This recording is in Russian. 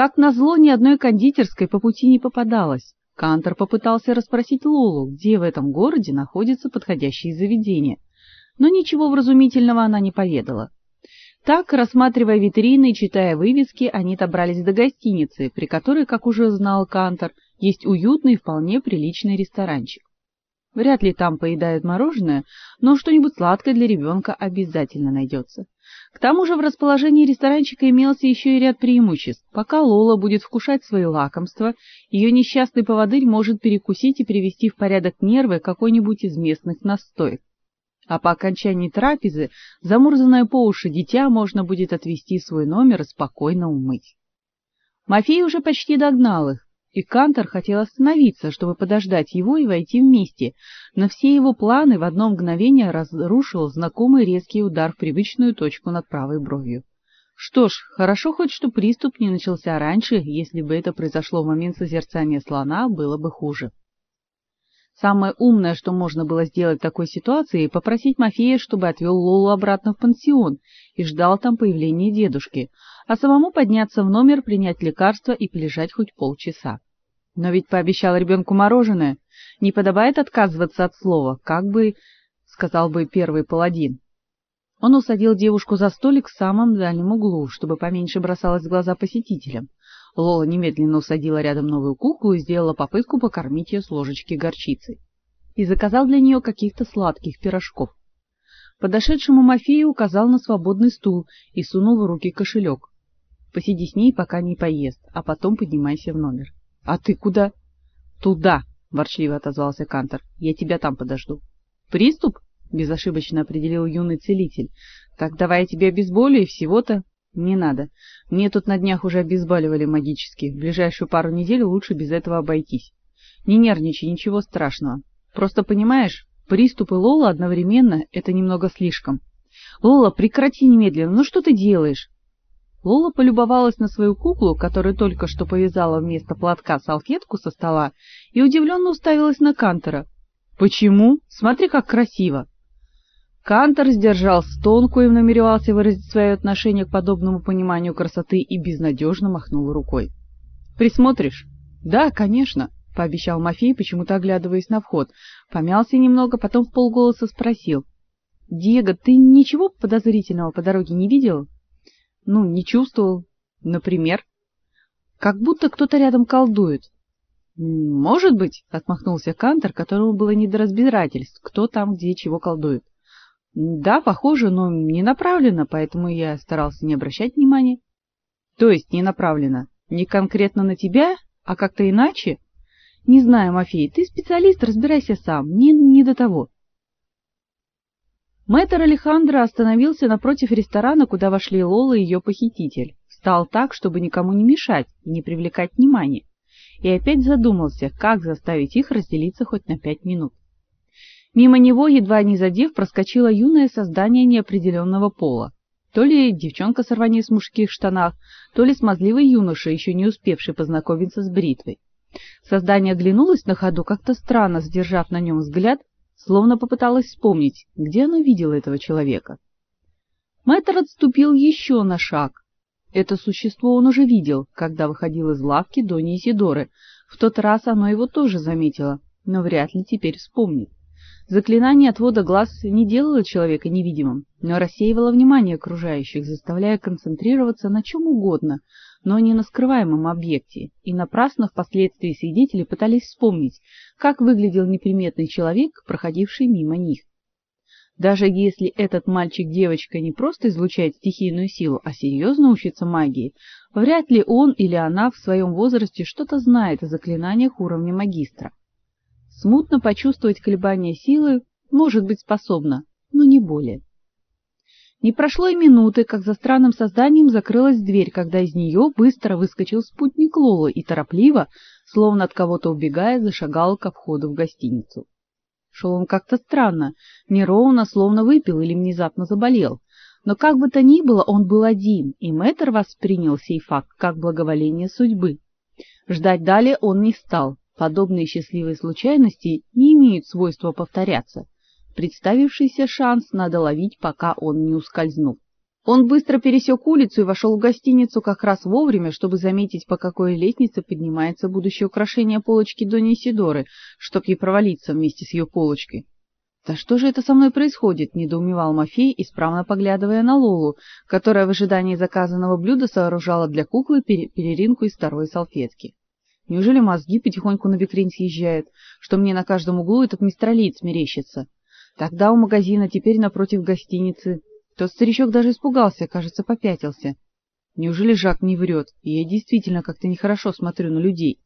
Как назло, ни одной кондитерской по пути не попадалось. Кантор попытался расспросить Лолу, где в этом городе находится подходящее заведение, но ничего вразумительного она не поведала. Так, рассматривая витрины и читая вывески, они добрались до гостиницы, при которой, как уже знал Кантор, есть уютный и вполне приличный ресторанчик. Вряд ли там поедают мороженое, но что-нибудь сладкое для ребенка обязательно найдется. К тому же в расположении ресторанчика имелся еще и ряд преимуществ. Пока Лола будет вкушать свои лакомства, ее несчастный поводырь может перекусить и привести в порядок нервы какой-нибудь из местных настоек. А по окончании трапезы замурзанное по уши дитя можно будет отвезти в свой номер и спокойно умыть. Мафей уже почти догнал их, и Кантор хотел остановиться, чтобы подождать его и войти вместе, но все его планы в одно мгновение разрушил знакомый резкий удар в привычную точку над правой бровью. Что ж, хорошо хоть что приступ не начался раньше, если бы это произошло в момент созерцания слона, было бы хуже. Самое умное, что можно было сделать в такой ситуации, попросить Мафея, чтобы отвел Лолу обратно в пансион и ждал там появления дедушки, а самому подняться в номер, принять лекарство и полежать хоть полчаса. Но ведь пообещал ребенку мороженое, не подобает отказываться от слова, как бы сказал бы первый паладин. Он усадил девушку за столик в самом дальнем углу, чтобы поменьше бросалось в глаза посетителям. Лола немедленно усадила рядом новую куклу и сделала попытку покормить ее с ложечки горчицы. И заказал для нее каких-то сладких пирожков. Подошедшему Мафею указал на свободный стул и сунул в руки кошелек. Посиди с ней, пока не поест, а потом поднимайся в номер. А ты куда? Туда, ворчливо отозвался Кантор. Я тебя там подожду. Приступ? безошибочно определил юный целитель. Так давай я тебе обезболю и всего-то не надо. Мне тут на днях уже обезболивали магически. В ближайшую пару недель лучше без этого обойтись. Не нервничай, ничего страшного. Просто понимаешь, приступы Лола одновременно это немного слишком. Лола, прекрати немедленно. Ну что ты делаешь? Лола полюбовалась на свою куклу, которую только что повязала вместо платка салфетку со стола, и удивленно уставилась на Кантера. Почему? Смотри, как красиво. Кантор сдержал стонку и намеревался выразить свое отношение к подобному пониманию красоты и безнадежно махнул рукой. Присмотришь? Да, конечно, пообещал Мафей, почему-то оглядываясь на вход. Помялся немного, потом в полголоса спросил: "Диего, ты ничего подозрительного по дороге не видел?" "Ну, не чувствовал, например, как будто кто-то рядом колдует". "Может быть", отмахнулся Кантор, которому было не до разбирательств, кто там где чего колдует. Да, похоже, но не направлено, поэтому я старался не обращать внимания. То есть не направлено не конкретно на тебя, а как-то иначе? Не знаю, Мафей, ты специалист, разбирайся сам. Мне не до того. Мэтр Алехандро остановился напротив ресторана, куда вошли Лола и ее похититель. Встал так, чтобы никому не мешать и не привлекать внимания. И опять задумался, как заставить их разделиться хоть на пять минут. Мимо него, едва не задев, проскочило юное создание неопределенного пола. То ли девчонка с рваней в мужских штанах, то ли смазливый юноша, еще не успевший познакомиться с бритвой. Создание оглянулось на ходу, как-то странно задержав на нем взгляд, словно попыталось вспомнить, где оно видело этого человека. Мэтр отступил еще на шаг. Это существо он уже видел, когда выходил из лавки Дони Изидоры. В тот раз оно его тоже заметило, но вряд ли теперь вспомнит. Заклинание отвода глаз не делало человека невидимым, но рассеивало внимание окружающих, заставляя концентрироваться на чем угодно, но не на скрываемом объекте, и напрасно впоследствии свидетели пытались вспомнить, как выглядел неприметный человек, проходивший мимо них. Даже если этот мальчик-девочка не просто излучает стихийную силу, а серьезно учится магии, вряд ли он или она в своем возрасте что-то знает о заклинаниях уровня магистра. Смутно почувствовать колебания силы может быть способна, но не более. Не прошло и минуты, как за странным созданием закрылась дверь, когда из нее быстро выскочил спутник Лолы и торопливо, словно от кого-то убегая, зашагал ко входу в гостиницу. Шел он как-то странно, неровно, словно выпил или внезапно заболел. Но как бы то ни было, он был один, и мэтр воспринял сей факт как благоволение судьбы. Ждать далее он не стал, Подобные счастливые случайности не имеют свойства повторяться. Представившийся шанс надо ловить, пока он не ускользнул. Он быстро пересек улицу и вошел в гостиницу как раз вовремя, чтобы заметить, по какой лестнице поднимается будущее украшение полочки Дони Сидоры, чтоб ей провалиться вместе с ее полочкой. «Да что же это со мной происходит?» — недоумевал Мафей, исправно поглядывая на Лолу, которая в ожидании заказанного блюда сооружала для куклы переринку из второй салфетки. Неужели мозги потихоньку на бекрень съезжают, что мне на каждом углу этот мистралиц мерещится? Тогда у магазина, теперь напротив гостиницы. Тот старичок даже испугался, кажется, попятился. Неужели Жак не врет, и я действительно как-то нехорошо смотрю на людей?